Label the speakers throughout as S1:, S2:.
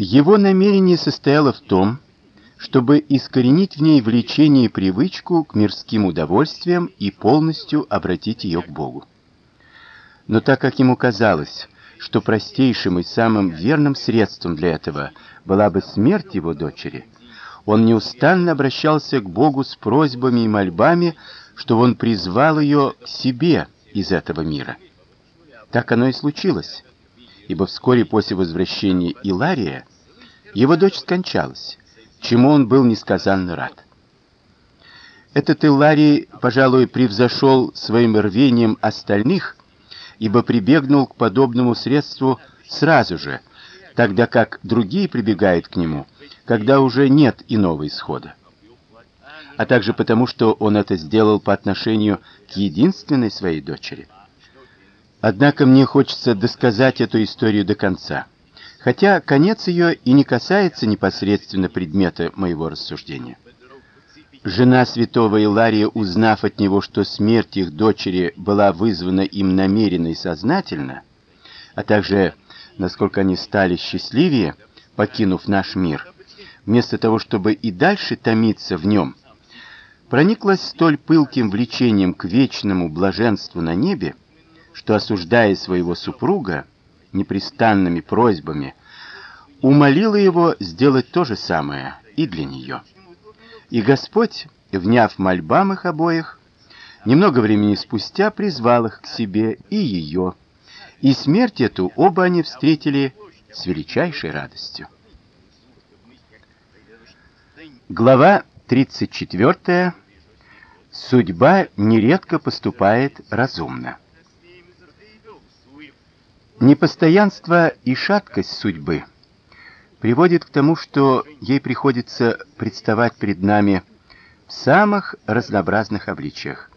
S1: Его намерение состояло в том, чтобы искоренить в ней влечение и привычку к мирским удовольствиям и полностью обратить ее к Богу. Но так как ему казалось, что простейшим и самым верным средством для этого была бы смерть его дочери, он неустанно обращался к Богу с просьбами и мольбами, чтобы он призвал ее к себе из этого мира. Так оно и случилось, ибо вскоре после возвращения Илария его дочь скончалась, чему он был несказанно рад. Этот Иларий, пожалуй, превзошел своим рвением остальных, ибо прибегнул к подобному средству сразу же, тогда как другие прибегают к нему, когда уже нет иного исхода. А также потому, что он это сделал по отношению к единственной своей дочери. Однако мне хочется досказать эту историю до конца, хотя конец ее и не касается непосредственно предмета моего рассуждения. Жена святого Илария, узнав от него, что смерть их дочери была вызвана им намеренно и сознательно, а также насколько они стали счастливее, покинув наш мир, вместо того, чтобы и дальше томиться в нем, прониклась столь пылким влечением к вечному блаженству на небе, что осуждая своего супруга непрестанными просьбами, умолила его сделать то же самое и для нее. И Господь, вняв мольбам их обоих, немного времени спустя призвал их к себе и ее. И смерть эту оба они встретили с величайшей радостью. Глава 34. Судьба нередко поступает разумно. Непостоянство и шаткость судьбы приводит к тому, что ей приходится представать перед нами в самых разнообразных обличиях.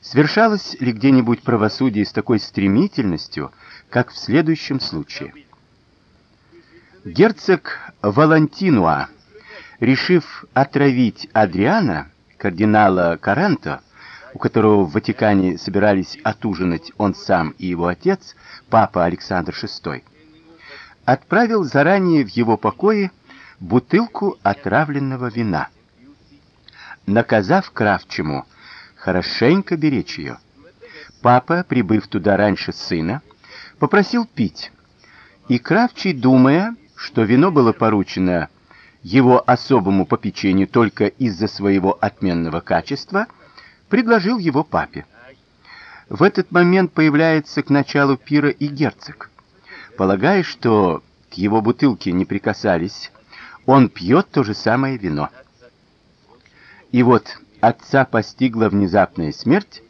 S1: Свершалось ли где-нибудь правосудие с такой стремительностью, как в следующем случае? Герцог Валентинуа, решив отравить Адриана, кардинала Каренто, у которого в Ватикане собирались отужинать он сам и его отец, папа Александр VI, отправил заранее в его покои бутылку отравленного вина, наказав Кравчему хорошенько беречь ее. Папа, прибыв туда раньше сына, попросил пить, и Кравчий, думая, что вино было поручено его особому попечению только из-за своего отменного качества, предложил его папе. В этот момент появляется к началу пира и герцог. Полагая, что к его бутылке не прикасались, он пьет то же самое вино. И вот отца постигла внезапная смерть,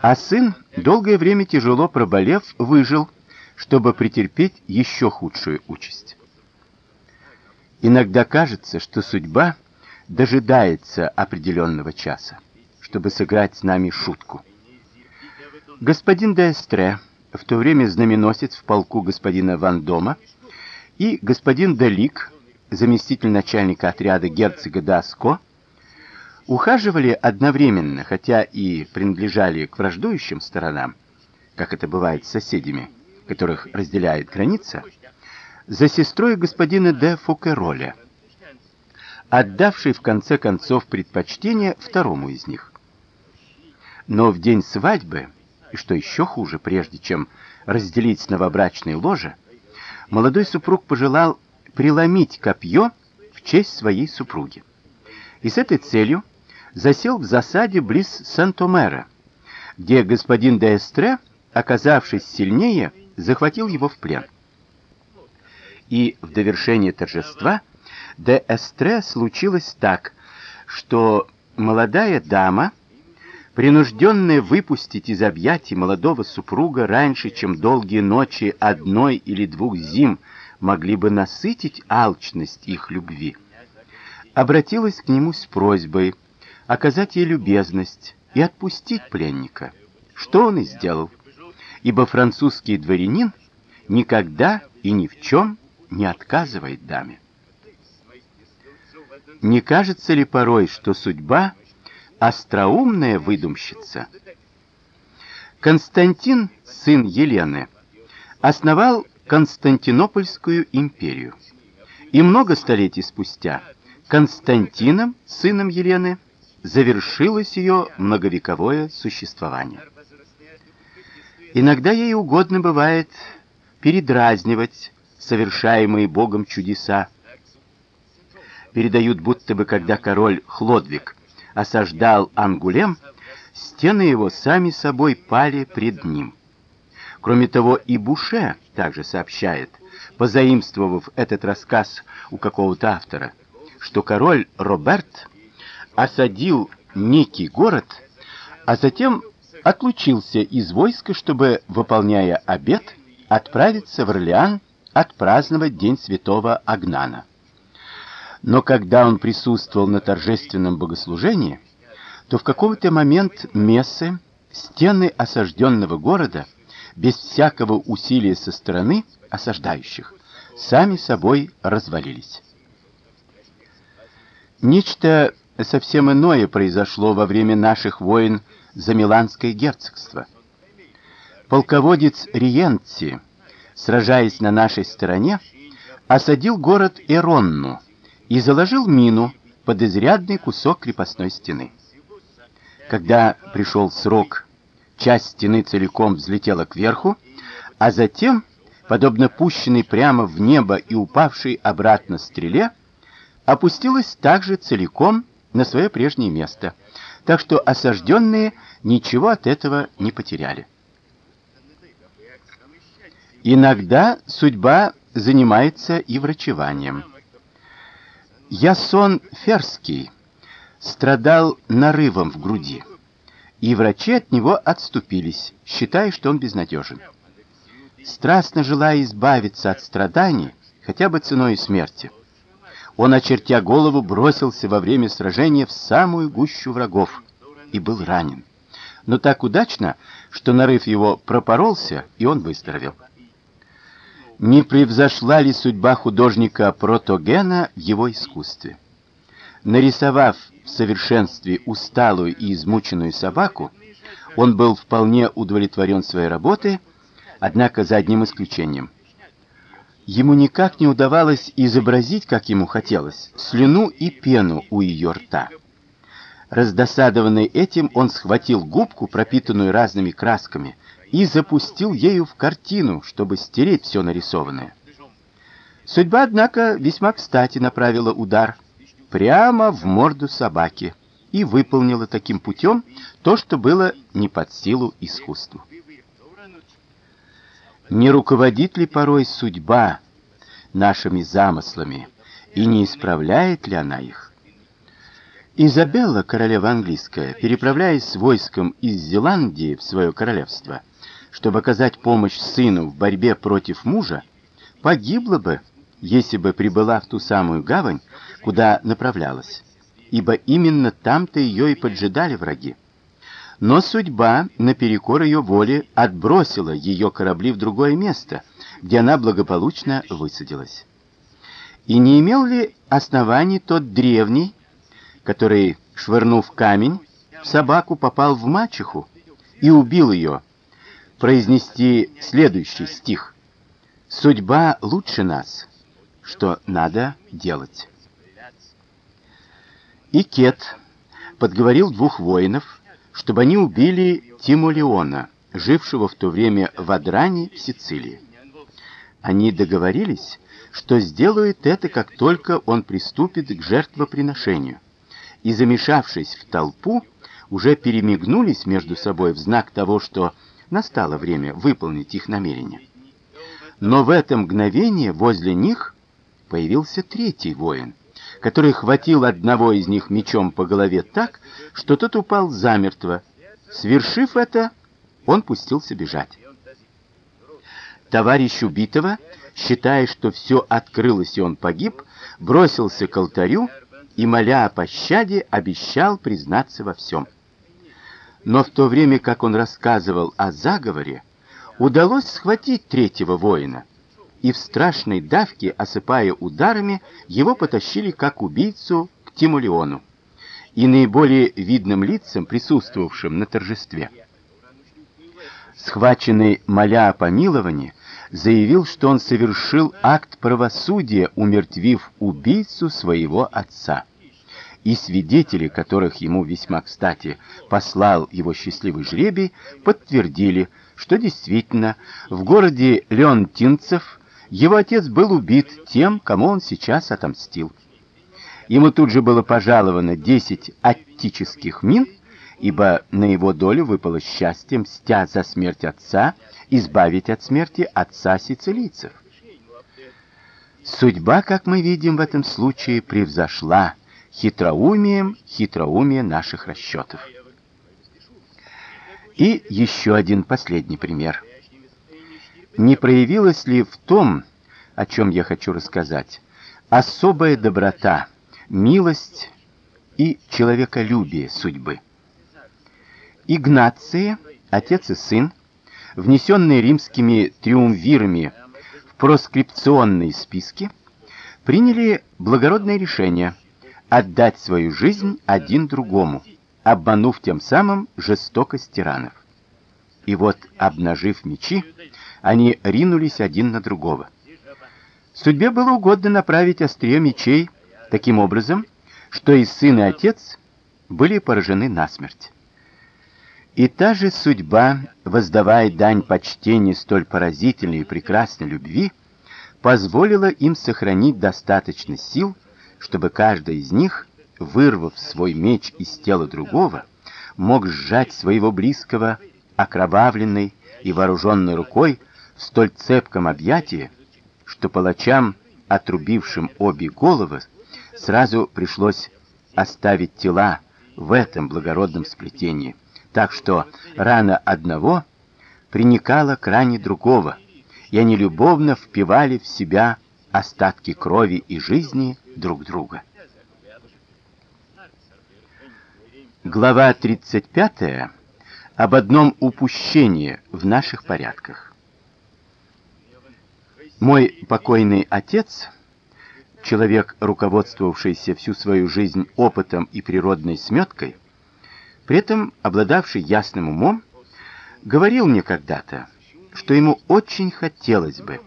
S1: а сын, долгое время тяжело проболев, выжил, чтобы претерпеть еще худшую участь. Иногда кажется, что судьба дожидается определенного часа, чтобы сыграть с нами шутку. Господин де Эстре, в то время знаменосец в полку господина Ван Дома, и господин Делик, заместитель начальника отряда герцога Даско, ухаживали одновременно, хотя и принадлежали к враждующим сторонам, как это бывает с соседями, которых разделяет граница, за сестрой господина де Фукероля, отдавшей в конце концов предпочтение второму из них. Но в день свадьбы, и что еще хуже, прежде чем разделить новобрачные ложа, молодой супруг пожелал преломить копье в честь своей супруги. И с этой целью засел в засаде близ Сантомера, где господин де Эстре, оказавшись сильнее, захватил его в плен. И в довершение торжества де Эстре случилось так, что молодая дама, принужденная выпустить из объятий молодого супруга раньше, чем долгие ночи одной или двух зим могли бы насытить алчность их любви, обратилась к нему с просьбой оказать ей любезность и отпустить пленника, что он и сделал, ибо французский дворянин никогда и ни в чем не отказывает даме. Не кажется ли порой, что судьба остроумная выдумщица? Константин, сын Елены, основал Константинопольскую империю. И много столетий спустя Константином, сыном Елены, завершилось ее многовековое существование. Иногда ей угодно бывает передразнивать совершаемые Богом чудеса. Передают, будто бы когда король Хлодвиг осаждал Ангулем, стены его сами собой пали пред ним. Кроме того, и Буше также сообщает, позаимствовав этот рассказ у какого-то автора, что король Роберт осадил некий город, а затем отлучился из войска, чтобы, выполняя обет, отправиться в Орлеан отпраздновать день святого Агнана. Но когда он присутствовал на торжественном богослужении, то в какой-то момент мессы, стены осажденного города, без всякого усилия со стороны осаждающих, сами собой развалились. Нечто совсем иное произошло во время наших войн за Миланское герцогство. Полководец Риенци, сражаясь на нашей стороне, осадил город Эронну и заложил мину под изрядный кусок крепостной стены. Когда пришел срок, часть стены целиком взлетела кверху, а затем, подобно пущенной прямо в небо и упавшей обратно стреле, опустилась также целиком на свое прежнее место. Так что осажденные ничего от этого не потеряли. Иногда судьба занимается и врачеванием. Ясон Ферский страдал нарывом в груди, и врачи от него отступились, считая, что он безнадежен. Страстно желая избавиться от страданий, хотя бы ценой смерти, он, очертя голову, бросился во время сражения в самую гущу врагов и был ранен. Но так удачно, что нарыв его пропоролся, и он выздоровел. Не превзошла ли судьба художника Протогена в его искусстве? Нарисовав в совершенстве усталую и измученную собаку, он был вполне удовлетворен своей работой, однако за одним исключением. Ему никак не удавалось изобразить, как ему хотелось, слюну и пену у ее рта. Раздосадованный этим, он схватил губку, пропитанную разными красками, и запустил ею в картину, чтобы стереть все нарисованное. Судьба, однако, весьма кстати направила удар прямо в морду собаки и выполнила таким путем то, что было не под силу искусству. Не руководит ли порой судьба нашими замыслами и не исправляет ли она их? Изабелла, королева английская, переправляясь с войском из Зеландии в свое королевство, чтобы оказать помощь сыну в борьбе против мужа, погибла бы, если бы прибыла в ту самую гавань, куда направлялась, ибо именно там-то ее и поджидали враги. Но судьба, наперекор ее воле, отбросила ее корабли в другое место, где она благополучно высадилась. И не имел ли оснований тот древний, который, швырнув камень, собаку попал в мачеху и убил ее, произнести следующий стих. «Судьба лучше нас, что надо делать». И Кет подговорил двух воинов, чтобы они убили Тимолеона, жившего в то время в Адране в Сицилии. Они договорились, что сделают это, как только он приступит к жертвоприношению. И замешавшись в толпу, уже перемигнулись между собой в знак того, что настало время выполнить их намерение. Но в это мгновение возле них появился третий воин который хватил одного из них мечом по голове так, что тот упал замертво. Свершив это, он пустился бежать. Товарищ убитого, считая, что все открылось и он погиб, бросился к алтарю и, моля о пощаде, обещал признаться во всем. Но в то время, как он рассказывал о заговоре, удалось схватить третьего воина — и в страшной давке, осыпая ударами, его потащили как убийцу к Тимулеону и наиболее видным лицам, присутствовавшим на торжестве. Схваченный, моля о помиловании, заявил, что он совершил акт правосудия, умертвив убийцу своего отца. И свидетели, которых ему весьма кстати послал его счастливый жребий, подтвердили, что действительно в городе Леонтинцев его отец был убит тем, кому он сейчас отомстил. Ему тут же было пожаловано 10 аттических мин, ибо на его долю выпало счастье, мстя за смерть отца, избавить от смерти отца сицилийцев. Судьба, как мы видим в этом случае, превзошла хитроумием хитроумие наших расчетов. И еще один последний пример. Не проявилась ли в том, о чем я хочу рассказать, особая доброта, милость и человеколюбие судьбы? Игнации, отец и сын, внесенные римскими триумвирами в проскрипционные списки, приняли благородное решение отдать свою жизнь один другому, обманув тем самым жестокость тиранов. И вот, обнажив мечи, они ринулись один на другого. Судьбе было угодно направить острие мечей таким образом, что и сын, и отец были поражены насмерть. И та же судьба, воздавая дань почтения столь поразительной и прекрасной любви, позволила им сохранить достаточно сил, чтобы каждый из них, вырвав свой меч из тела другого, мог сжать своего близкого окровавленной и вооруженной рукой в столь цепком объятии, что палачам, отрубившим обе головы, сразу пришлось оставить тела в этом благородном сплетении. Так что рана одного приникала к ране другого, и они любовно впивали в себя остатки крови и жизни друг друга. Глава 35 об одном упущении в наших порядках. Мой покойный отец, человек, руководствовавшийся всю свою жизнь опытом и природной сметкой, при этом обладавший ясным умом, говорил мне когда-то, что ему очень хотелось бы,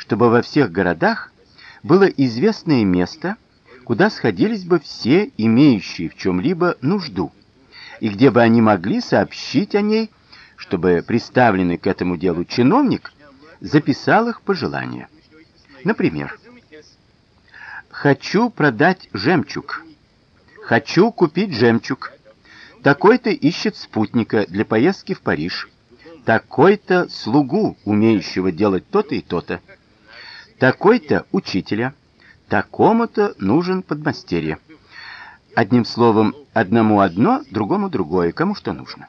S1: чтобы во всех городах было известное место, куда сходились бы все, имеющие в чем либо нужду, и где бы они могли сообщить о ней, чтобы представленный к этому делу чиновник записал их пожелания. Например, хочу продать жемчуг. Хочу купить жемчуг. Такой-то ищет спутника для поездки в Париж. Такой-то слугу, умеющего делать то-то и то-то. Такой-то учителя. Такому-то нужен подмастерье. Одним словом, одному одно, другому другое, кому что нужно.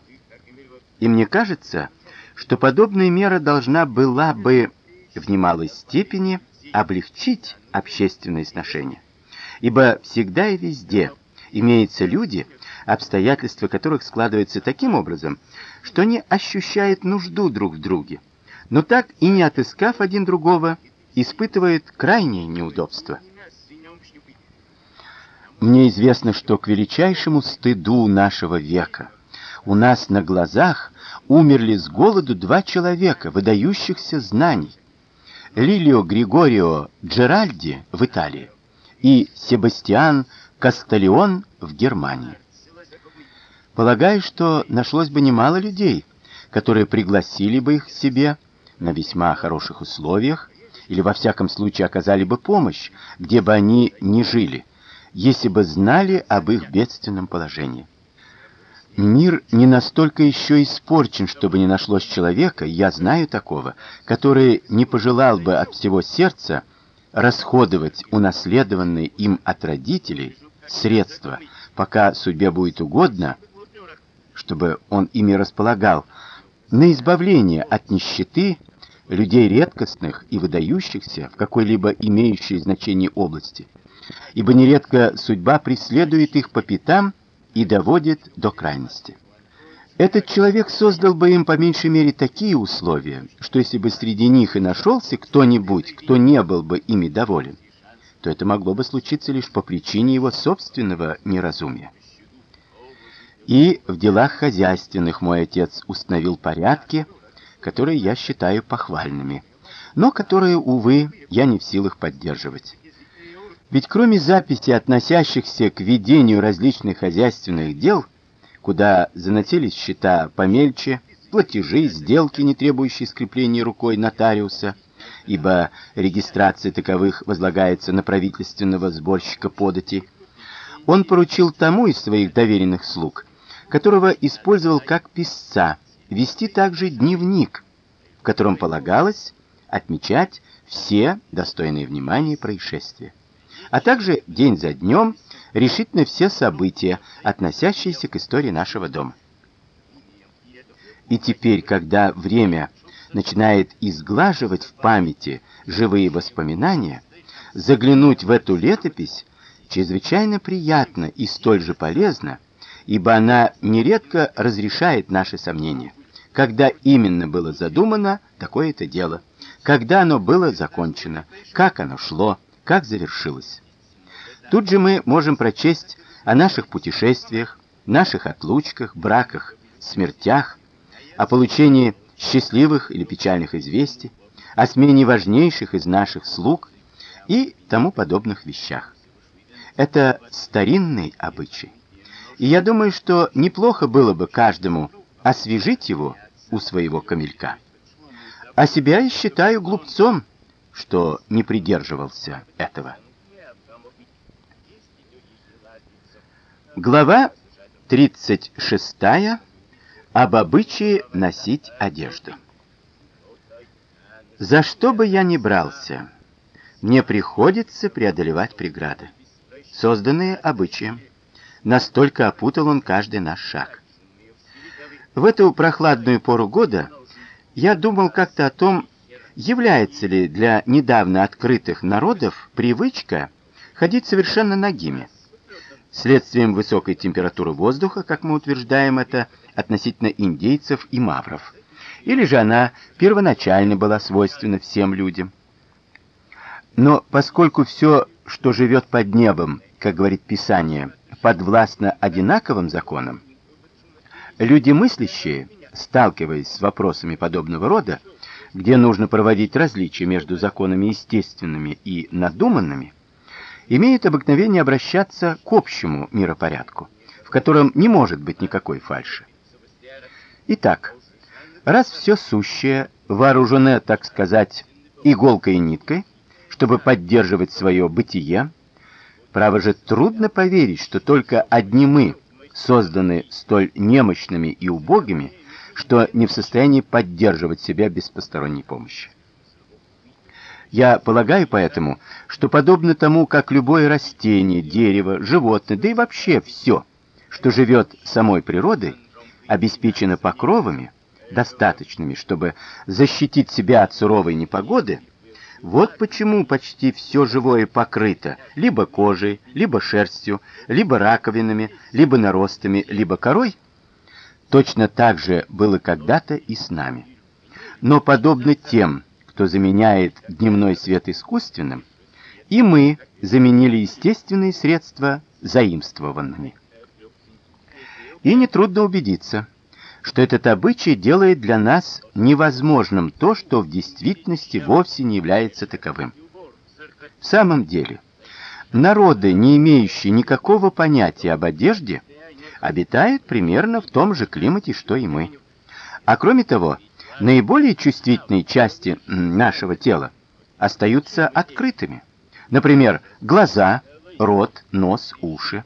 S1: И мне кажется, что подобная мера должна была бы в немалой степени облегчить общественные сношения. Ибо всегда и везде имеются люди, обстоятельства которых складываются таким образом, что они ощущают нужду друг в друге, но так и не отыскав один другого, испытывают крайнее неудобство. Мне известно, что к величайшему стыду нашего века у нас на глазах умерли с голоду два человека, выдающихся знаний. Лилио Григорио Джеральди в Италии и Себастьян Кастальон в Германии. Полагаю, что нашлось бы немало людей, которые пригласили бы их к себе на весьма хороших условиях или во всяком случае оказали бы помощь, где бы они ни жили, если бы знали об их бедственном положении. Мир не настолько еще испорчен, чтобы не нашлось человека, я знаю такого, который не пожелал бы от всего сердца расходовать унаследованные им от родителей средства, пока судьбе будет угодно, чтобы он ими располагал, на избавление от нищеты людей редкостных и выдающихся в какой-либо имеющей значение области. Ибо нередко судьба преследует их по пятам и доводит до крайности. Этот человек создал бы им по меньшей мере такие условия, что если бы среди них и нашелся кто-нибудь, кто не был бы ими доволен, то это могло бы случиться лишь по причине его собственного неразумия. И в делах хозяйственных мой отец установил порядки, которые я считаю похвальными. но которые, увы, я не в силах поддерживать. Ведь кроме записей, относящихся к ведению различных хозяйственных дел, куда заносились счета помельче, платежи, сделки, не требующие скрепления рукой нотариуса, ибо регистрация таковых возлагается на правительственного сборщика податей, он поручил тому из своих доверенных слуг, которого использовал как писца, вести также дневник, в котором полагалось отмечать все достойные внимания происшествия а также день за днем решительно все события, относящиеся к истории нашего дома. И теперь, когда время начинает изглаживать в памяти живые воспоминания, заглянуть в эту летопись чрезвычайно приятно и столь же полезно, ибо она нередко разрешает наши сомнения. Когда именно было задумано такое-то дело, когда оно было закончено, как оно шло, как завершилось. Тут же мы можем прочесть о наших путешествиях, наших отлучках, браках, смертях, о получении счастливых или печальных известий, о смене важнейших из наших слуг и тому подобных вещах. Это старинный обычай. И я думаю, что неплохо было бы каждому освежить его у своего камелька. А себя я считаю глупцом, что не придерживался этого. Глава 36. Об обычае носить одежду. За что бы я ни брался, мне приходится преодолевать преграды, созданные обычаем. Настолько опутал он каждый наш шаг. В эту прохладную пору года я думал как-то о том, является ли для недавно открытых народов привычка ходить совершенно нагими. Следствием высокой температуры воздуха, как мы утверждаем это, относительно индейцев и мавров. Или же она первоначально была свойственна всем людям. Но поскольку все, что живет под небом, как говорит Писание, подвластно одинаковым законам, люди мыслящие, сталкиваясь с вопросами подобного рода, где нужно проводить различия между законами естественными и надуманными, имеют обыкновение обращаться к общему миропорядку, в котором не может быть никакой фальши. Итак, раз все сущее вооружено, так сказать, иголкой и ниткой, чтобы поддерживать свое бытие, право же трудно поверить, что только одни мы созданы столь немощными и убогими, что не в состоянии поддерживать себя без посторонней помощи. Я полагаю поэтому, что подобно тому, как любое растение, дерево, животное, да и вообще все, что живет самой природой, обеспечено покровами, достаточными, чтобы защитить себя от суровой непогоды, вот почему почти все живое покрыто либо кожей, либо шерстью, либо раковинами, либо наростами, либо корой. Точно так же было когда-то и с нами. Но подобно тем, кто заменяет дневной свет искусственным, и мы заменили естественные средства заимствованными. И нетрудно убедиться, что этот обычай делает для нас невозможным то, что в действительности вовсе не является таковым. В самом деле, народы, не имеющие никакого понятия об одежде, обитают примерно в том же климате, что и мы. А кроме того, наиболее чувствительные части нашего тела остаются открытыми. Например, глаза, рот, нос, уши.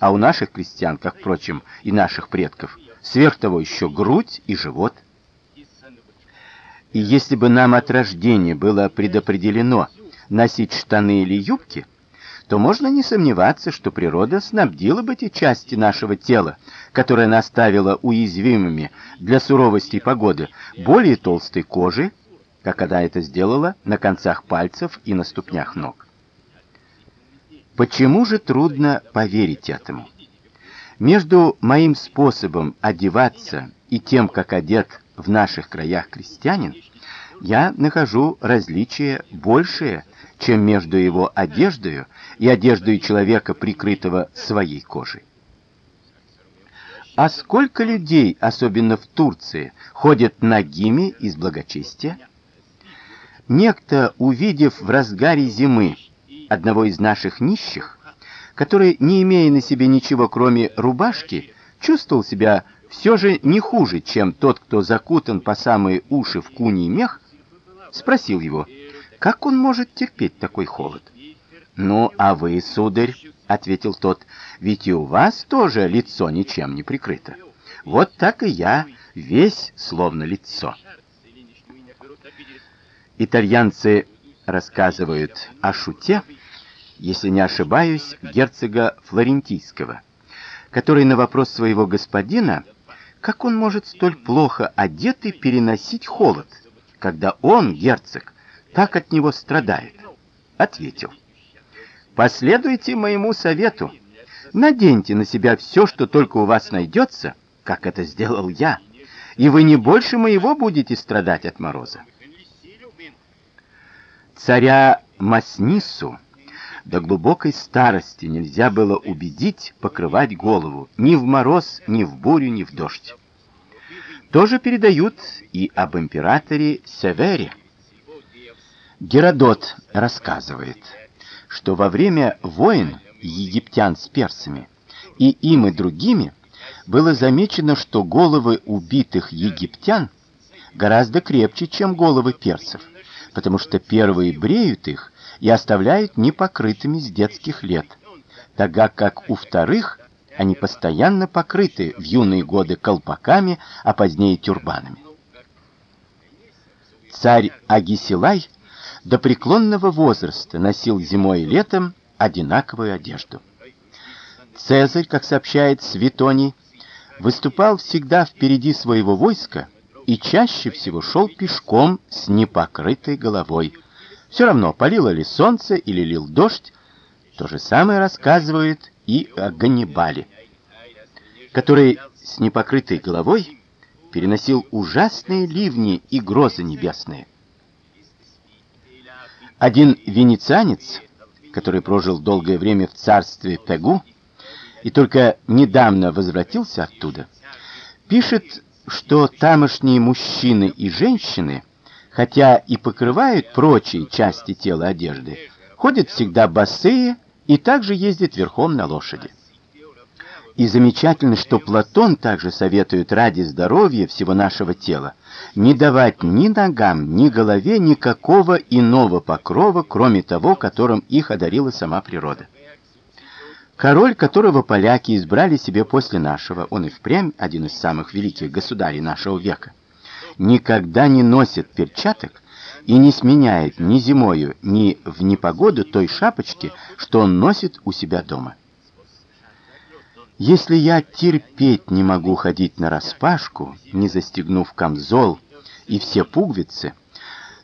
S1: А у наших крестьян, как, впрочем, и наших предков, сверх того еще грудь и живот. И если бы нам от рождения было предопределено носить штаны или юбки, то можно не сомневаться, что природа снабдила бы эти части нашего тела, которые она оставила уязвимыми для суровости погоды, более толстой кожей, как она это сделала на концах пальцев и на ступнях ног. Почему же трудно поверить этому? Между моим способом одеваться и тем, как одет в наших краях крестьянин, я нахожу различие большее, чем между его одеждой и одеждой человека, прикрытого своей кожей. А сколько людей, особенно в Турции, ходят нагими из благочестия? Некто, увидев в разгаре зимы одного из наших нищих, который, не имея на себе ничего, кроме рубашки, чувствовал себя все же не хуже, чем тот, кто закутан по самые уши в куний мех, спросил его, как он может терпеть такой холод. "Ну, а вы, сударь", ответил тот. "Ведь и у вас тоже лицо ничем не прикрыто. Вот так и я, весь словно лицо". Итальянцы рассказывают о шуте, если не ошибаюсь, герцога Флорентийского, который на вопрос своего господина, как он может столь плохо одетый переносить холод, когда он, герцог, так от него страдает, ответил: Последуйте моему совету. Наденьте на себя все, что только у вас найдется, как это сделал я, и вы не больше моего будете страдать от мороза. Царя Маснису до глубокой старости нельзя было убедить покрывать голову ни в мороз, ни в бурю, ни в дождь. Тоже передают и об императоре Севере. Геродот рассказывает, что во время войн египтян с персами и им и другими было замечено, что головы убитых египтян гораздо крепче, чем головы персов потому что первые бреют их и оставляют непокрытыми с детских лет, тогда как у вторых они постоянно покрыты в юные годы колпаками, а позднее тюрбанами. Царь Агисилай до преклонного возраста носил зимой и летом одинаковую одежду. Цезарь, как сообщает Светоний, выступал всегда впереди своего войска и чаще всего шел пешком с непокрытой головой. Все равно палило ли солнце или лил дождь, то же самое рассказывает и о Ганнибале, который с непокрытой головой переносил ужасные ливни и грозы небесные. Один венецианец, который прожил долгое время в царстве Пегу и только недавно возвратился оттуда, пишет что тамошние мужчины и женщины, хотя и покрывают прочие части тела одежды, ходят всегда босые и также ездят верхом на лошади. И замечательно, что Платон также советует ради здоровья всего нашего тела не давать ни ногам, ни голове никакого иного покрова, кроме того, которым их одарила сама природа. Король, которого поляки избрали себе после нашего, он и впрямь один из самых великих государей нашего века, никогда не носит перчаток и не сменяет ни зимою, ни в непогоду той шапочки, что он носит у себя дома. Если я терпеть не могу ходить на распашку, не застегнув камзол и все пуговицы,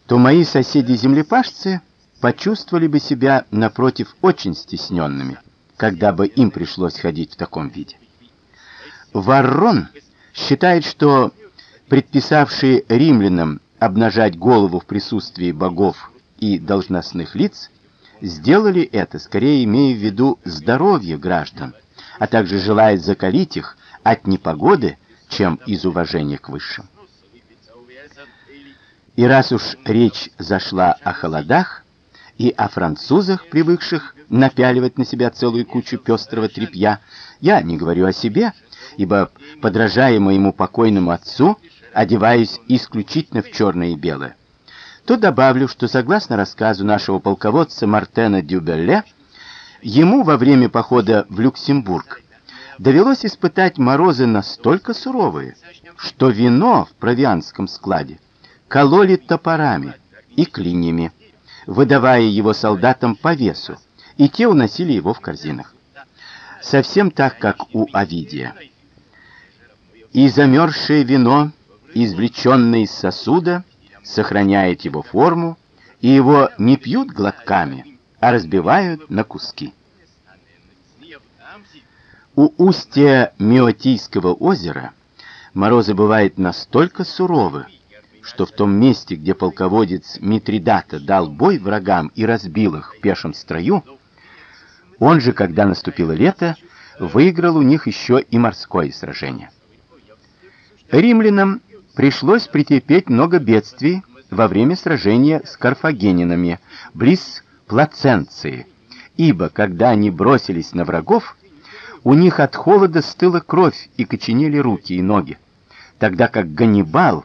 S1: то мои соседи-землепашцы почувствовали бы себя напротив очень стесненными когда бы им пришлось ходить в таком виде. Варрон считает, что предписавшие римлянам обнажать голову в присутствии богов и должностных лиц сделали это, скорее имея в виду здоровье граждан, а также желая закалить их от непогоды, чем из уважения к высшим. И раз уж речь зашла о холодах, и о французах, привыкших напяливать на себя целую кучу пестрого тряпья. Я не говорю о себе, ибо, подражая моему покойному отцу, одеваюсь исключительно в черное и белое. То добавлю, что согласно рассказу нашего полководца Мартена Дюбелле, ему во время похода в Люксембург довелось испытать морозы настолько суровые, что вино в провианском складе кололи топорами и клиньями выдавая его солдатам по весу, и те уносили его в корзинах. Совсем так, как у Овидия. И замерзшее вино, извлеченное из сосуда, сохраняет его форму, и его не пьют глотками, а разбивают на куски. У устья Меотийского озера морозы бывают настолько суровы, что в том месте, где полководец Митридата дал бой врагам и разбил их в пешем строю, он же, когда наступило лето, выиграл у них еще и морское сражение. Римлянам пришлось претерпеть много бедствий во время сражения с карфагенинами близ Плаценции. Ибо когда они бросились на врагов, у них от холода стыла кровь и коченели руки и ноги, тогда как Ганнибал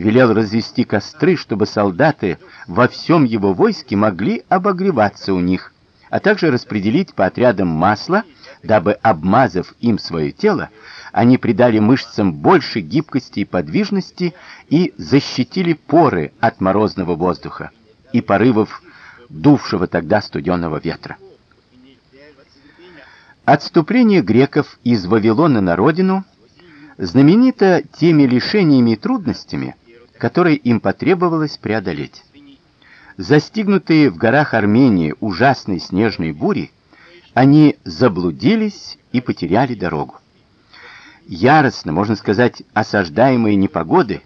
S1: велел развести костры, чтобы солдаты во всем его войске могли обогреваться у них, а также распределить по отрядам масло, дабы обмазав им свое тело, они придали мышцам больше гибкости и подвижности и защитили поры от морозного воздуха и порывов дувшего тогда студенного ветра. Отступление греков из Вавилона на родину знаменито теми лишениями и трудностями, которые им потребовалось преодолеть. Застигнутые в горах Армении ужасной снежной бурей, они заблудились и потеряли дорогу. Яростно, можно сказать, осаждаемые непогоды,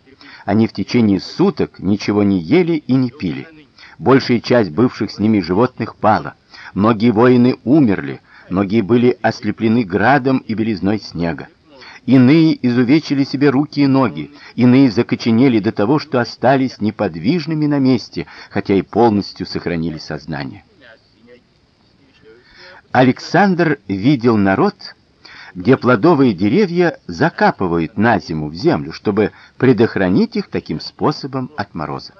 S1: они в течение суток ничего не ели и не пили. Большая часть бывших с ними животных пала. Многие воины умерли, многие были ослеплены градом и белизной снега. Иные изувечили себе руки и ноги, иные закоченели до того, что остались неподвижными на месте, хотя и полностью сохранили сознание. Александр видел народ, где плодовые деревья закапывают на зиму в землю, чтобы предохранить их таким способом от мороза.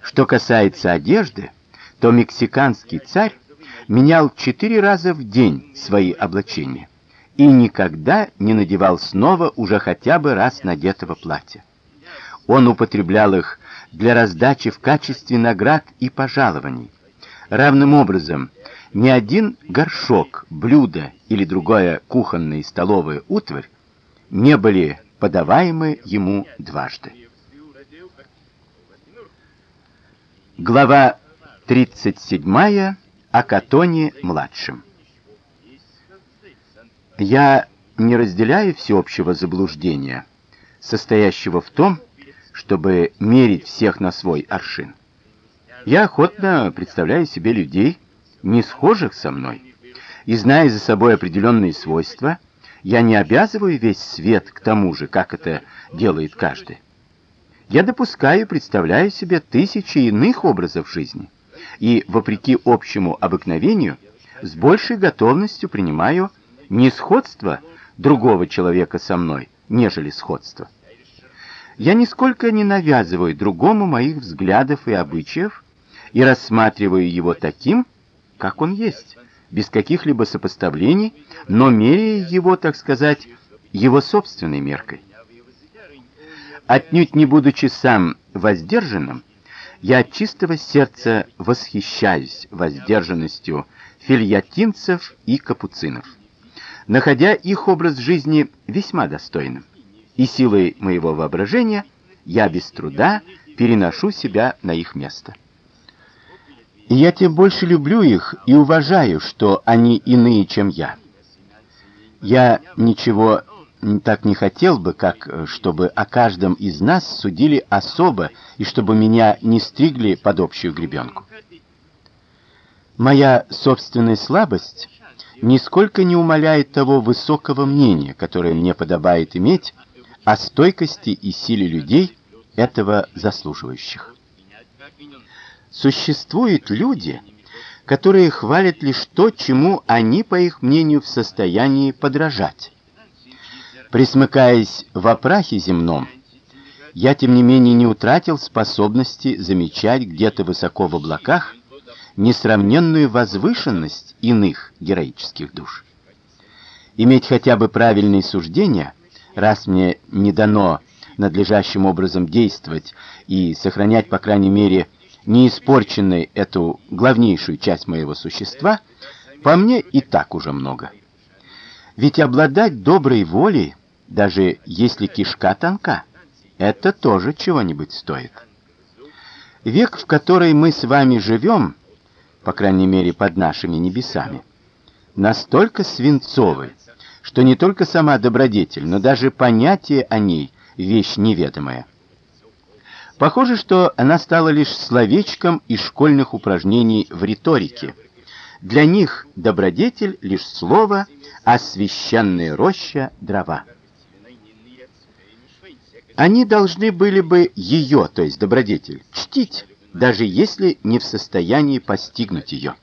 S1: Что касается одежды, то мексиканский царь менял четыре раза в день свои облачения и никогда не надевал снова уже хотя бы раз надетого платья. Он употреблял их для раздачи в качестве наград и пожалований. Равным образом, ни один горшок, блюдо или другое кухонное и столовая утварь не были подаваемы ему дважды. Глава 37 о Катоне младшем. Я не разделяю всеобщего заблуждения, состоящего в том, чтобы мерить всех на свой аршин. Я охотно представляю себе людей, не схожих со мной, и зная за собой определенные свойства, я не обязываю весь свет к тому же, как это делает каждый. Я допускаю и представляю себе тысячи иных образов жизни, и, вопреки общему обыкновению, с большей готовностью принимаю не сходство другого человека со мной, нежели сходство. Я нисколько не навязываю другому моих взглядов и обычаев и рассматриваю его таким, как он есть, без каких-либо сопоставлений, но меряя его, так сказать, его собственной меркой. Отнюдь не будучи сам воздержанным, я от чистого сердца восхищаюсь воздержанностью фильятинцев и капуцинов находя их образ жизни весьма достойным. И силой моего воображения я без труда переношу себя на их место. И я тем больше люблю их и уважаю, что они иные, чем я. Я ничего так не хотел бы, как чтобы о каждом из нас судили особо и чтобы меня не стригли под общую гребенку. Моя собственная слабость нисколько не умаляет того высокого мнения, которое мне подобает иметь о стойкости и силе людей, этого заслуживающих. Существуют люди, которые хвалят лишь то, чему они, по их мнению, в состоянии подражать. Присмыкаясь в опрахе земном, я тем не менее не утратил способности замечать где-то высоко в облаках несравненную возвышенность иных героических душ. Иметь хотя бы правильные суждения, раз мне не дано надлежащим образом действовать и сохранять, по крайней мере, неиспорченной эту главнейшую часть моего существа, по мне и так уже много. Ведь обладать доброй волей, даже если кишка тонка, это тоже чего-нибудь стоит. Век, в который мы с вами живем, по крайней мере, под нашими небесами, настолько свинцовый, что не только сама добродетель, но даже понятие о ней вещь неведомая. Похоже, что она стала лишь словечком из школьных упражнений в риторике. Для них добродетель лишь слово, а священная роща дрова. Они должны были бы ее, то есть добродетель, чтить, даже если не в состоянии постигнуть ее.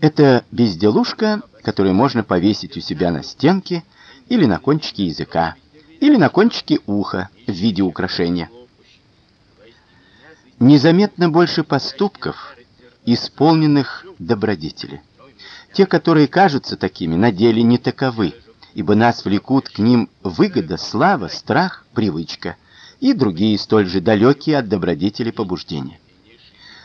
S1: Это безделушка, которую можно повесить у себя на стенке или на кончике языка, или на кончике уха в виде украшения. Незаметно больше поступков, исполненных добродетели. Те, которые кажутся такими, на деле не таковы, ибо нас влекут к ним выгода, слава, страх, привычка и другие столь же далекие от добродетели побуждения.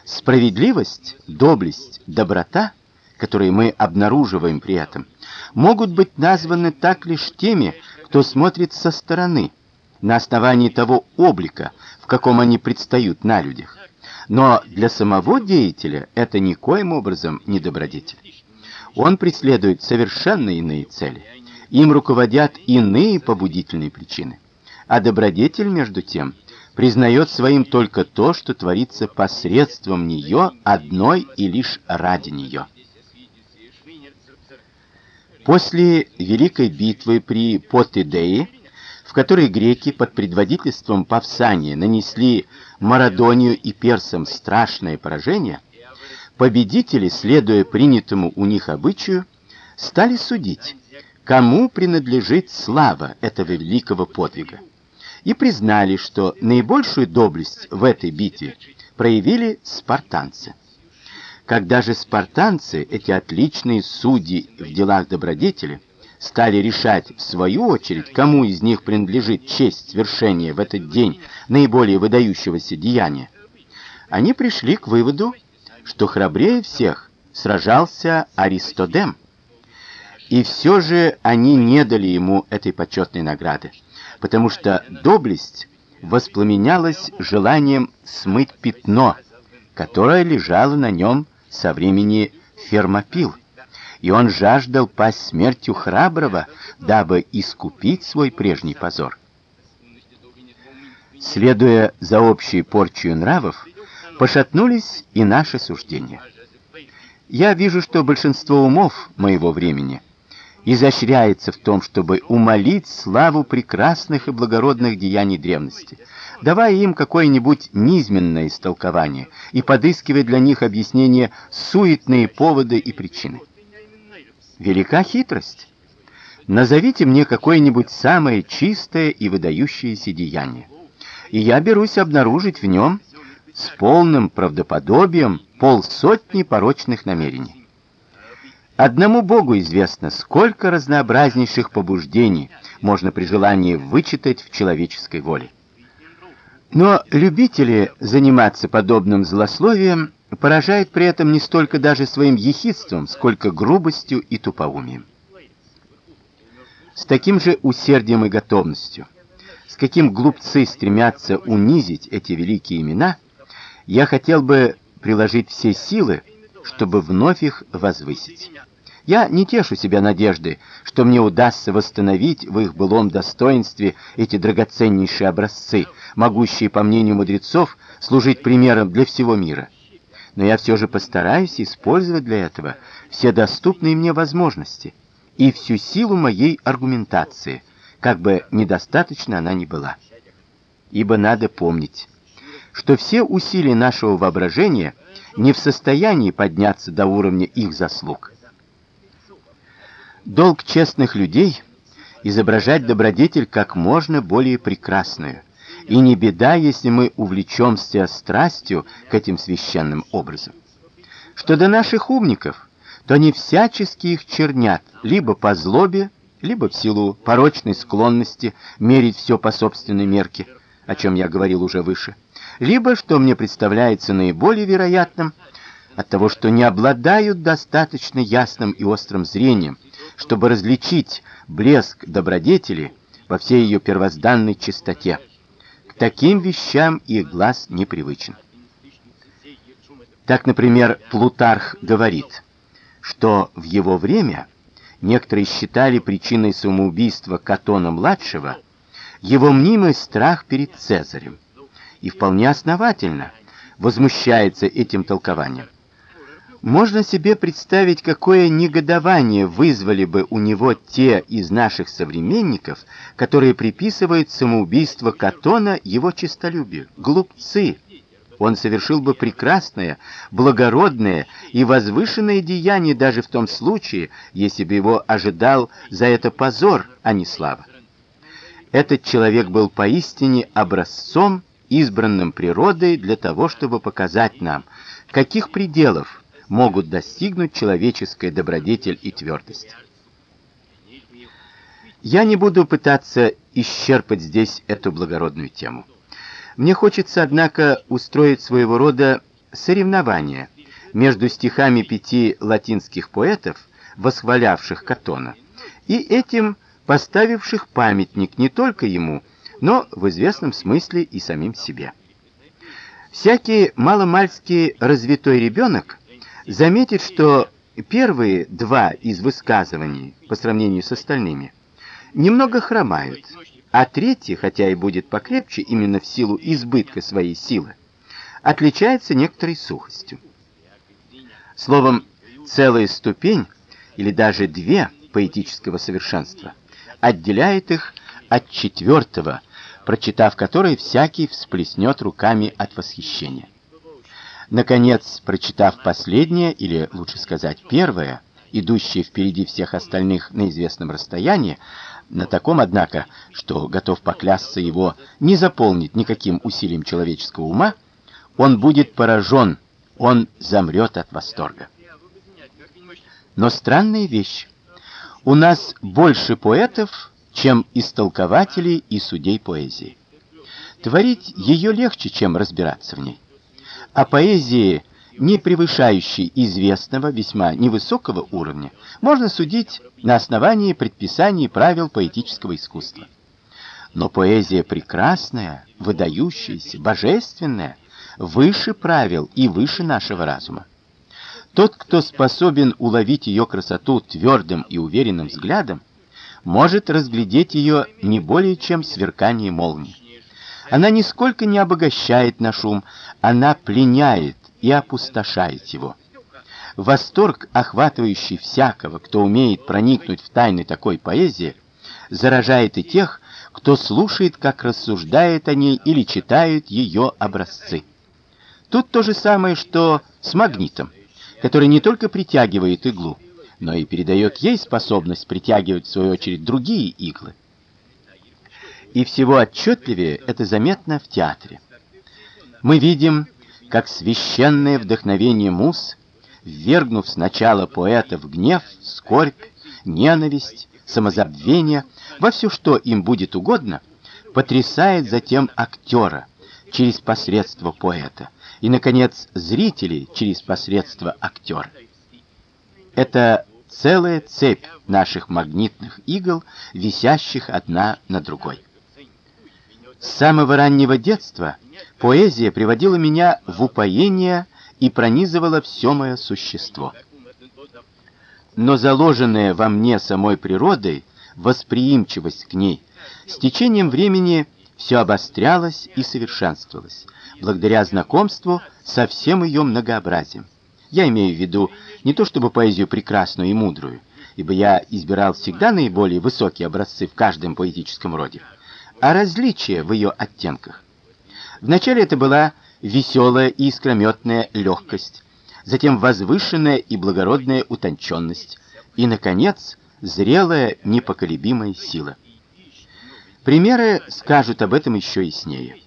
S1: Справедливость, доблесть, доброта, которые мы обнаруживаем при этом, могут быть названы так лишь теми, кто смотрит со стороны, на основании того облика, в каком они предстают на людях. Но для самого деятеля это никоим образом не добродетель. Он преследует совершенно иные цели. Им руководят иные побудительные причины. А добродетель, между тем, признает своим только то, что творится посредством нее одной и лишь ради нее. После великой битвы при Потидее, в которой греки под предводительством Павсания нанесли Марадонию и персам страшное поражение, победители, следуя принятому у них обычаю, стали судить, кому принадлежит слава этого великого подвига. И признали, что наибольшую доблесть в этой битве проявили спартанцы. Когда же спартанцы, эти отличные судьи в делах добродетели, стали решать в свою очередь, кому из них принадлежит честь свершения в этот день наиболее выдающегося деяния, они пришли к выводу, что храбрее всех сражался Аристодем. И все же они не дали ему этой почетной награды, потому что доблесть воспламенялась желанием смыть пятно, которое лежало на нем со времени Фермопил, и он жаждал пасть смертью храброго, дабы искупить свой прежний позор. Следуя за общей порчей нравов, пошатнулись и наши суждения. Я вижу, что большинство умов моего времени изощряется в том, чтобы умолить славу прекрасных и благородных деяний древности, давая им какое-нибудь низменное истолкование и подыскивая для них объяснения суетные поводы и причины. Велика хитрость. Назовите мне какое-нибудь самое чистое и выдающееся деяние, и я берусь обнаружить в нем с полным правдоподобием полсотни порочных намерений. Одному Богу известно, сколько разнообразнейших побуждений можно при желании вычитать в человеческой воле. Но любители заниматься подобным злословием поражают при этом не столько даже своим ехидством, сколько грубостью и тупоумием. С таким же усердием и готовностью, с каким глупцы стремятся унизить эти великие имена, я хотел бы приложить все силы, чтобы вновь их возвысить. Я не тешу себя надежды, что мне удастся восстановить в их былом достоинстве эти драгоценнейшие образцы, могущие, по мнению мудрецов, служить примером для всего мира. Но я все же постараюсь использовать для этого все доступные мне возможности и всю силу моей аргументации, как бы недостаточно она ни была. Ибо надо помнить, что все усилия нашего воображения не в состоянии подняться до уровня их заслуг. Долг честных людей изображать добродетель как можно более прекрасную. И не беда, если мы увлечемся страстью к этим священным образам. Что до наших умников, то они всячески их чернят, либо по злобе, либо в силу порочной склонности мерить все по собственной мерке, о чем я говорил уже выше, либо, что мне представляется наиболее вероятным, от того, что не обладают достаточно ясным и острым зрением, чтобы различить блеск добродетели во всей ее первозданной чистоте. К таким вещам их глаз непривычен. Так, например, Плутарх говорит, что в его время некоторые считали причиной самоубийства Катона-младшего его мнимый страх перед Цезарем, и вполне основательно возмущается этим толкованием. Можно себе представить, какое негодование вызвали бы у него те из наших современников, которые приписывают самоубийство Катона его честолюбию. Глупцы! Он совершил бы прекрасное, благородное и возвышенное деяние даже в том случае, если бы его ожидал за это позор, а не слава. Этот человек был поистине образцом, избранным природой для того, чтобы показать нам, каких пределов могут достигнуть человеческая добродетель и твердость. Я не буду пытаться исчерпать здесь эту благородную тему. Мне хочется, однако, устроить своего рода соревнование между стихами пяти латинских поэтов, восхвалявших Катона, и этим поставивших памятник не только ему, но в известном смысле и самим себе. Всякий маломальский развитой ребенок заметит, что первые два из высказываний по сравнению с остальными немного хромают, а третий, хотя и будет покрепче именно в силу избытка своей силы, отличается некоторой сухостью. Словом, целая ступень или даже две поэтического совершенства отделяет их от четвертого, прочитав который всякий всплеснет руками от восхищения. Наконец, прочитав последнее, или лучше сказать первое, идущее впереди всех остальных на известном расстоянии, на таком, однако, что готов поклясться его не заполнить никаким усилием человеческого ума, он будет поражен, он замрет от восторга. Но странная вещь. У нас больше поэтов, чем истолкователей и судей поэзии. Творить ее легче, чем разбираться в ней о поэзии, не превышающей известного весьма невысокого уровня, можно судить на основании предписаний правил поэтического искусства. Но поэзия прекрасная, выдающаяся, божественная, выше правил и выше нашего разума. Тот, кто способен уловить ее красоту твердым и уверенным взглядом, может разглядеть ее не более чем сверкание молнии. Она нисколько не обогащает наш ум, она пленяет и опустошает его. Восторг, охватывающий всякого, кто умеет проникнуть в тайны такой поэзии, заражает и тех, кто слушает, как рассуждает о ней или читает ее образцы. Тут то же самое, что с магнитом, который не только притягивает иглу, но и передает ей способность притягивать в свою очередь другие иглы. И всего отчетливее это заметно в театре. Мы видим, как священное вдохновение муз, ввергнув сначала поэта в гнев, скорбь, ненависть, самозабвение, во все, что им будет угодно, потрясает затем актера через посредство поэта и наконец зрителей через посредство актера. Это целая цепь наших магнитных игл, висящих одна на другой. С самого раннего детства поэзия приводила меня в упоение и пронизывала все мое существо. Но заложенная во мне самой природой восприимчивость к ней с течением времени все обострялась и совершенствовалась, благодаря знакомству со всем ее многообразием. Я имею в виду не то чтобы поэзию прекрасную и мудрую, ибо я избирал всегда наиболее высокие образцы в каждом поэтическом роде, а различия в ее оттенках. Вначале это была веселая и искрометная легкость, затем возвышенная и благородная утонченность, и наконец, зрелая непоколебимая сила. Примеры скажут об этом еще яснее.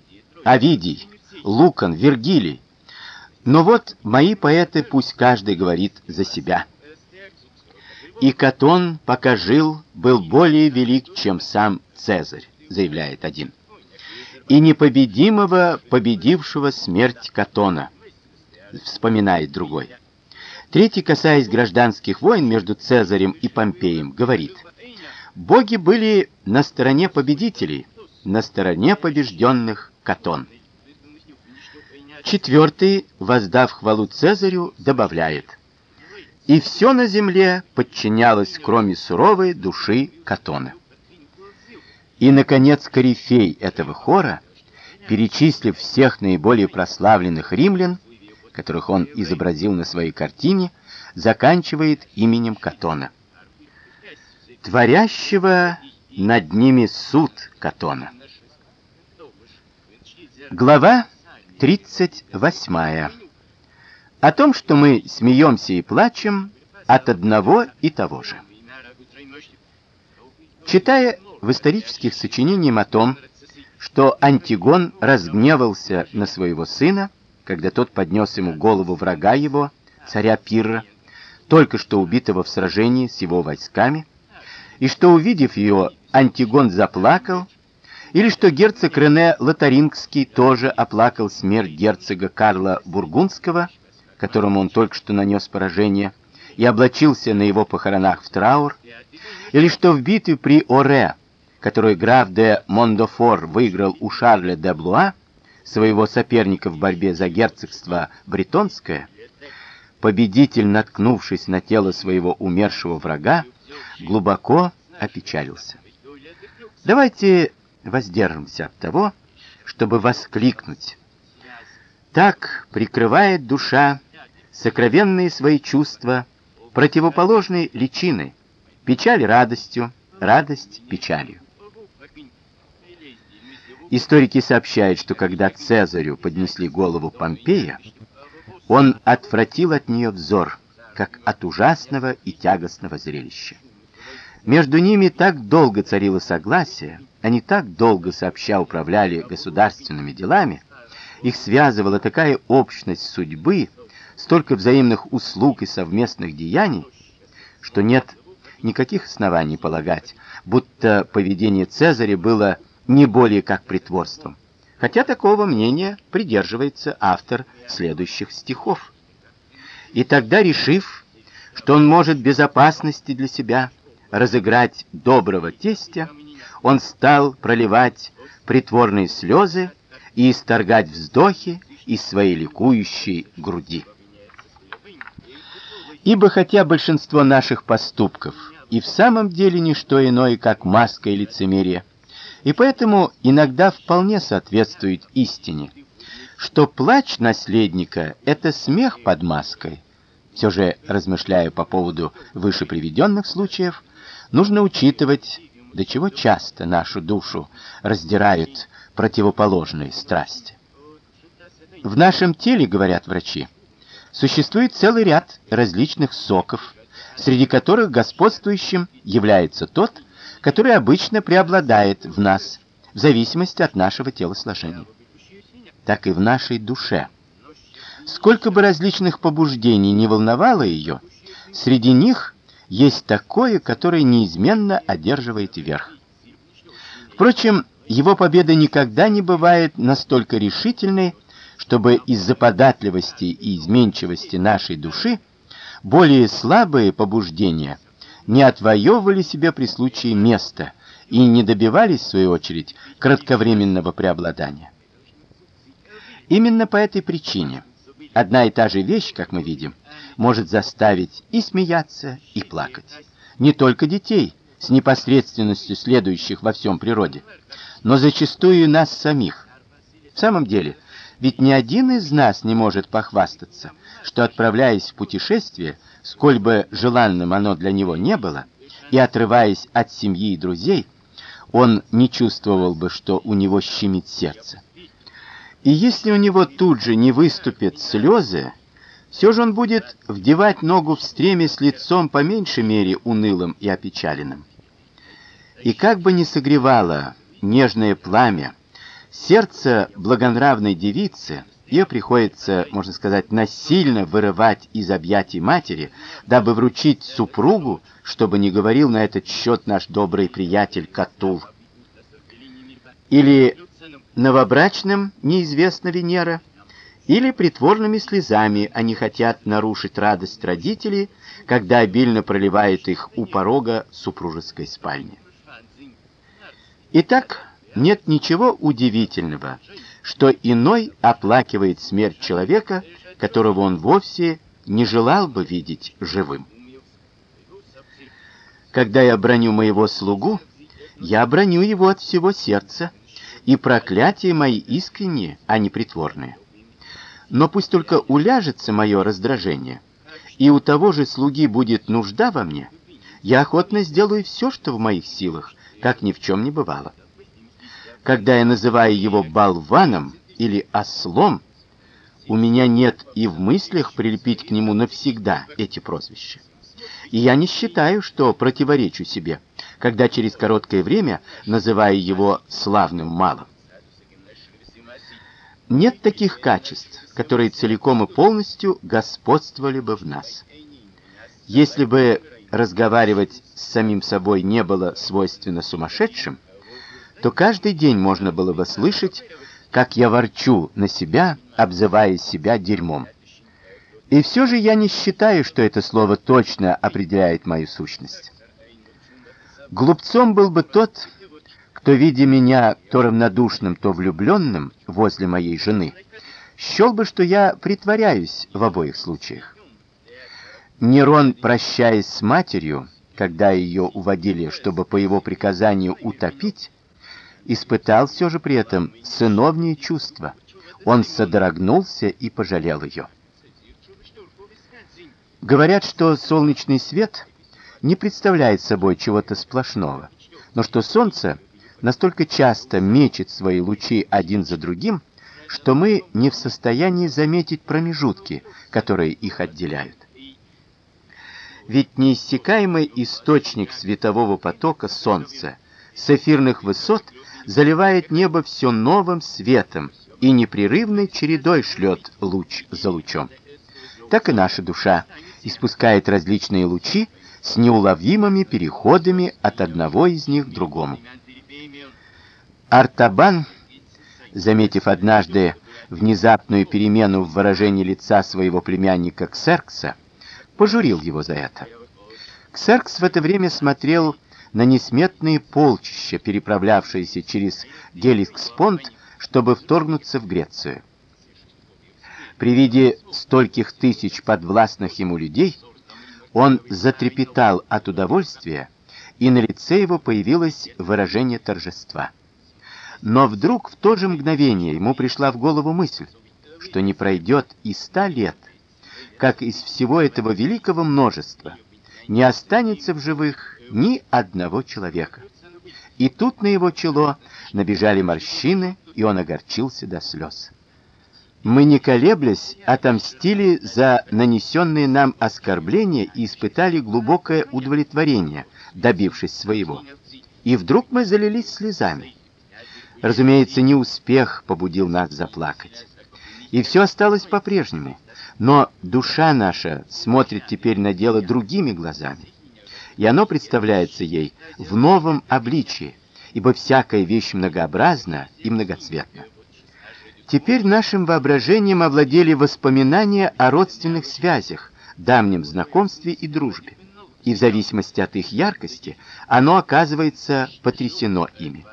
S1: Овидий, Лукан, Вергилий. Но вот мои поэты, пусть каждый говорит за себя. И Катон, пока жил, был более велик, чем сам Цезарь заявляет один. И непобедимого, победившего смерть Катона, вспоминает другой. Третий, касаясь гражданских войн между Цезарем и Помпеем, говорит: боги были на стороне победителей, на стороне побежденных Катон. Четвертый, воздав хвалу Цезарю, добавляет: и все на земле подчинялось, кроме суровой души Катона. И наконец корифей этого хора, перечислив всех наиболее прославленных римлян, которых он изобразил на своей картине, заканчивает именем Катона. Творящего над ними суд Катона. Глава 38. О том, что мы смеемся и плачем от одного и того же. Читая в исторических сочинениях о том, что Антигон разгневался на своего сына, когда тот поднес ему голову врага его, царя Пирра, только что убитого в сражении с его войсками, и что, увидев ее, Антигон заплакал, или что герцог Рене Лотарингский тоже оплакал смерть герцога Карла Бургундского, которому он только что нанес поражение, и облачился на его похоронах в траур, или что в битве при Оре, которую граф де Мондофор выиграл у Шарля де Блуа, своего соперника в борьбе за герцогство бретонское, победитель, наткнувшись на тело своего умершего врага, глубоко опечалился. Давайте воздержимся от того, чтобы воскликнуть. Так прикрывает душа сокровенные свои чувства противоположной личиной, печаль радостью, радость печалью. Историки сообщают, что когда Цезарю поднесли голову Помпея, он отвратил от нее взор, как от ужасного и тягостного зрелища. Между ними так долго царило согласие, они так долго сообща управляли государственными делами, их связывала такая общность судьбы, столько взаимных услуг и совместных деяний, что нет никаких оснований полагать, будто поведение Цезаря было не более как притворством. Хотя такого мнения придерживается автор следующих стихов. И тогда, решив, что он может без опасности для себя разыграть доброго тестя, он стал проливать притворные слезы и исторгать вздохи из своей ликующей груди. Ибо хотя большинство наших поступков и в самом деле не что иное, как маска и лицемерие, и поэтому иногда вполне соответствует истине, что плач наследника это смех под маской. Все же, размышляя по поводу выше приведенных случаев, нужно учитывать, до чего часто нашу душу раздирают противоположные страсти. В нашем теле, говорят врачи, Существует целый ряд различных соков, среди которых господствующим является тот, который обычно преобладает в нас в зависимости от нашего телосложения. Так и в нашей душе. Сколько бы различных побуждений не волновало ее, среди них есть такое, которое неизменно одерживает верх. Впрочем, его победа никогда не бывает настолько решительной, чтобы из-за податливости и изменчивости нашей души более слабые побуждения не отвоевывали себе при случае места и не добивались в свою очередь кратковременного преобладания. Именно по этой причине одна и та же вещь, как мы видим, может заставить и смеяться, и плакать. Не только детей, с непосредственностью следующих во всем природе, но зачастую и нас самих. В самом деле, ведь ни один из нас не может похвастаться, что отправляясь в путешествие, сколь бы желанным оно для него не было, и отрываясь от семьи и друзей, он не чувствовал бы, что у него щемит сердце. И если у него тут же не выступят слезы, все же он будет вдевать ногу в стреме с лицом по меньшей мере унылым и опечаленным. И как бы ни согревало нежное пламя Сердце благонравной девицы ее приходится, можно сказать, насильно вырывать из объятий матери, дабы вручить супругу, чтобы не говорил на этот счет наш добрый приятель Катул. Или новобрачным неизвестна Венера, или притворными слезами они хотят нарушить радость родителей, когда обильно проливают их у порога супружеской спальни. Итак, нет ничего удивительного, что иной оплакивает смерть человека, которого он вовсе не желал бы видеть живым. Когда я броню моего слугу, я броню его от всего сердца, и проклятия мои искренние, а не притворные. Но пусть только уляжется мое раздражение, и у того же слуги будет нужда во мне, я охотно сделаю все, что в моих силах, как ни в чем не бывало. Когда я называю его болваном или ослом, у меня нет и в мыслях прилепить к нему навсегда эти прозвища. И я не считаю, что противоречу себе, когда через короткое время называю его славным малым. Нет таких качеств, которые целиком и полностью господствовали бы в нас. Если бы разговаривать с самим собой не было свойственно сумасшедшим, то каждый день можно было бы слышать, как я ворчу на себя, обзывая себя дерьмом. И все же я не считаю, что это слово точно определяет мою сущность. Глупцом был бы тот, кто, видя меня то равнодушным, то влюбленным возле моей жены, счел бы, что я притворяюсь в обоих случаях. Нерон, прощаясь с матерью, когда ее уводили, чтобы по его приказанию утопить, испытал все же при этом сыновние чувства. Он содрогнулся и пожалел ее. Говорят, что солнечный свет не представляет собой чего-то сплошного, но что солнце настолько часто мечет свои лучи один за другим, что мы не в состоянии заметить промежутки, которые их отделяют. Ведь неиссякаемый источник светового потока солнца с эфирных высот заливает небо все новым светом и непрерывной чередой шлет луч за лучом. Так и наша душа испускает различные лучи с неуловимыми переходами от одного из них к другому. Артабан, заметив однажды внезапную перемену в выражении лица своего племянника Ксеркса, пожурил его за это. Ксеркс в это время смотрел на несметные полчища, переправлявшиеся через Геликспонт, чтобы вторгнуться в Грецию. При виде стольких тысяч подвластных ему людей он затрепетал от удовольствия, и на лице его появилось выражение торжества. Но вдруг в то же мгновение ему пришла в голову мысль, что не пройдет и ста лет, как из всего этого великого множества не останется в живых ни одного человека. И тут на его чело набежали морщины, и он огорчился до слез. Мы не колеблясь отомстили за нанесенные нам оскорбления и испытали глубокое удовлетворение, добившись своего. И вдруг мы залились слезами. Разумеется, не успех побудил нас заплакать. И все осталось по-прежнему. Но душа наша смотрит теперь на дело другими глазами. И оно представляется ей в новом обличии, ибо всякая вещь многообразна и многоцветна. Теперь нашим воображением овладели воспоминания о родственных связях, давнем знакомстве и дружбе. И в зависимости от их яркости оно оказывается потрясено ими.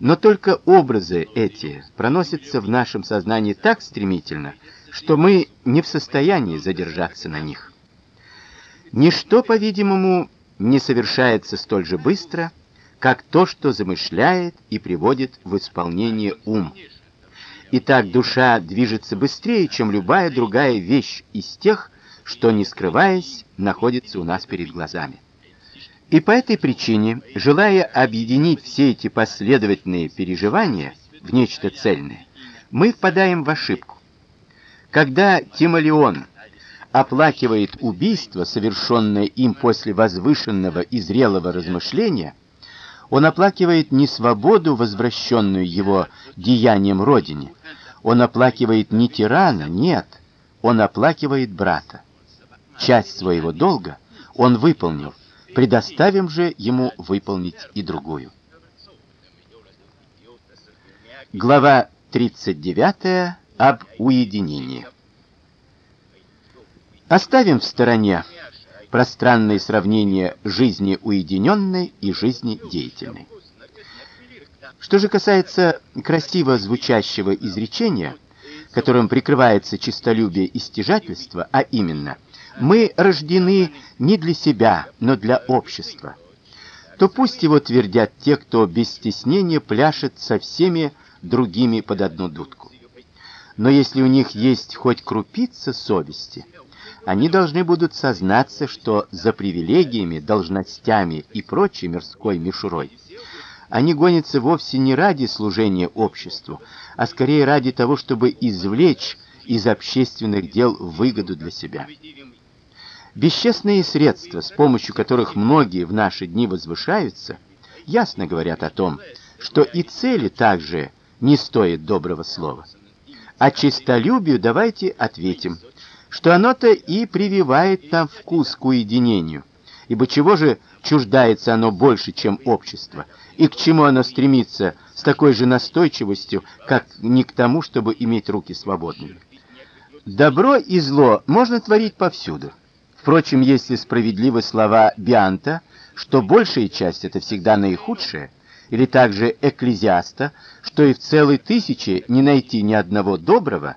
S1: Но только образы эти проносятся в нашем сознании так стремительно, что мы не в состоянии задержаться на них. Ничто, по-видимому, не совершается столь же быстро, как то, что замышляет и приводит в исполнение ум. И так душа движется быстрее, чем любая другая вещь из тех, что, не скрываясь, находится у нас перед глазами. И по этой причине, желая объединить все эти последовательные переживания в нечто цельное, мы впадаем в ошибку. Когда Тимолеон оплакивает убийство, совершенное им после возвышенного и зрелого размышления, он оплакивает не свободу, возвращенную его деянием родине. Он оплакивает не тирана, нет, он оплакивает брата. Часть своего долга он выполнил, предоставим же ему выполнить и другую. Глава 39 об уединении. Оставим в стороне пространные сравнения жизни уединенной и жизни деятельной. Что же касается красиво звучащего изречения, которым прикрывается честолюбие и стяжательство, а именно «мы рождены не для себя, но для общества», то пусть его твердят те, кто без стеснения пляшет со всеми другими под одну дудку. Но если у них есть хоть крупица совести, они должны будут сознаться, что за привилегиями, должностями и прочей мирской мишурой они гонятся вовсе не ради служения обществу, а скорее ради того, чтобы извлечь из общественных дел выгоду для себя. Бесчестные средства, с помощью которых многие в наши дни возвышаются, ясно говорят о том, что и цели также не стоят доброго слова. А честолюбию давайте ответим, что оно-то и прививает нам вкус к уединению. Ибо чего же чуждается оно больше, чем общество, и к чему оно стремится с такой же настойчивостью, как не к тому, чтобы иметь руки свободными. Добро и зло можно творить повсюду. Впрочем, если справедливы слова Бианта, что большая часть это всегда наихудшая, или также экклезиаста, что и в целой тысяче не найти ни одного доброго,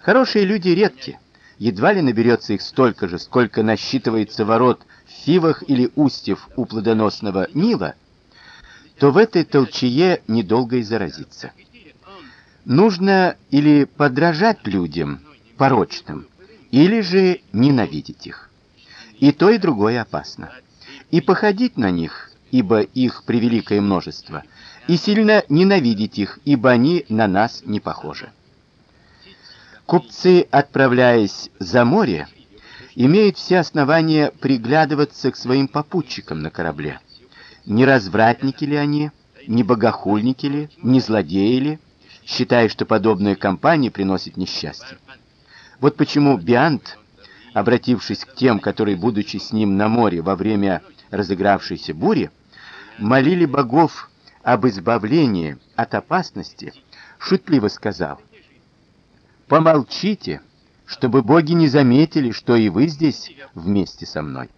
S1: хорошие люди редки. Едва ли наберется их столько же, сколько насчитывается ворот в Фивах или устьев у плодоносного Нила, то в этой толчее недолго и заразиться. Нужно или подражать людям порочным, или же ненавидеть их. И то, и другое опасно. И походить на них ибо их превеликое множество, и сильно ненавидеть их, ибо они на нас не похожи. Купцы, отправляясь за море, имеют все основания приглядываться к своим попутчикам на корабле. Не развратники ли они, не богохульники ли, не злодеи ли, считая, что подобная компания приносит несчастье. Вот почему Биант, обратившись к тем, которые, будучи с ним на море во время разыгравшейся бури, молили богов об избавлении от опасности, шутливо сказал: "Помолчите, чтобы боги не заметили, что и вы здесь вместе со мной".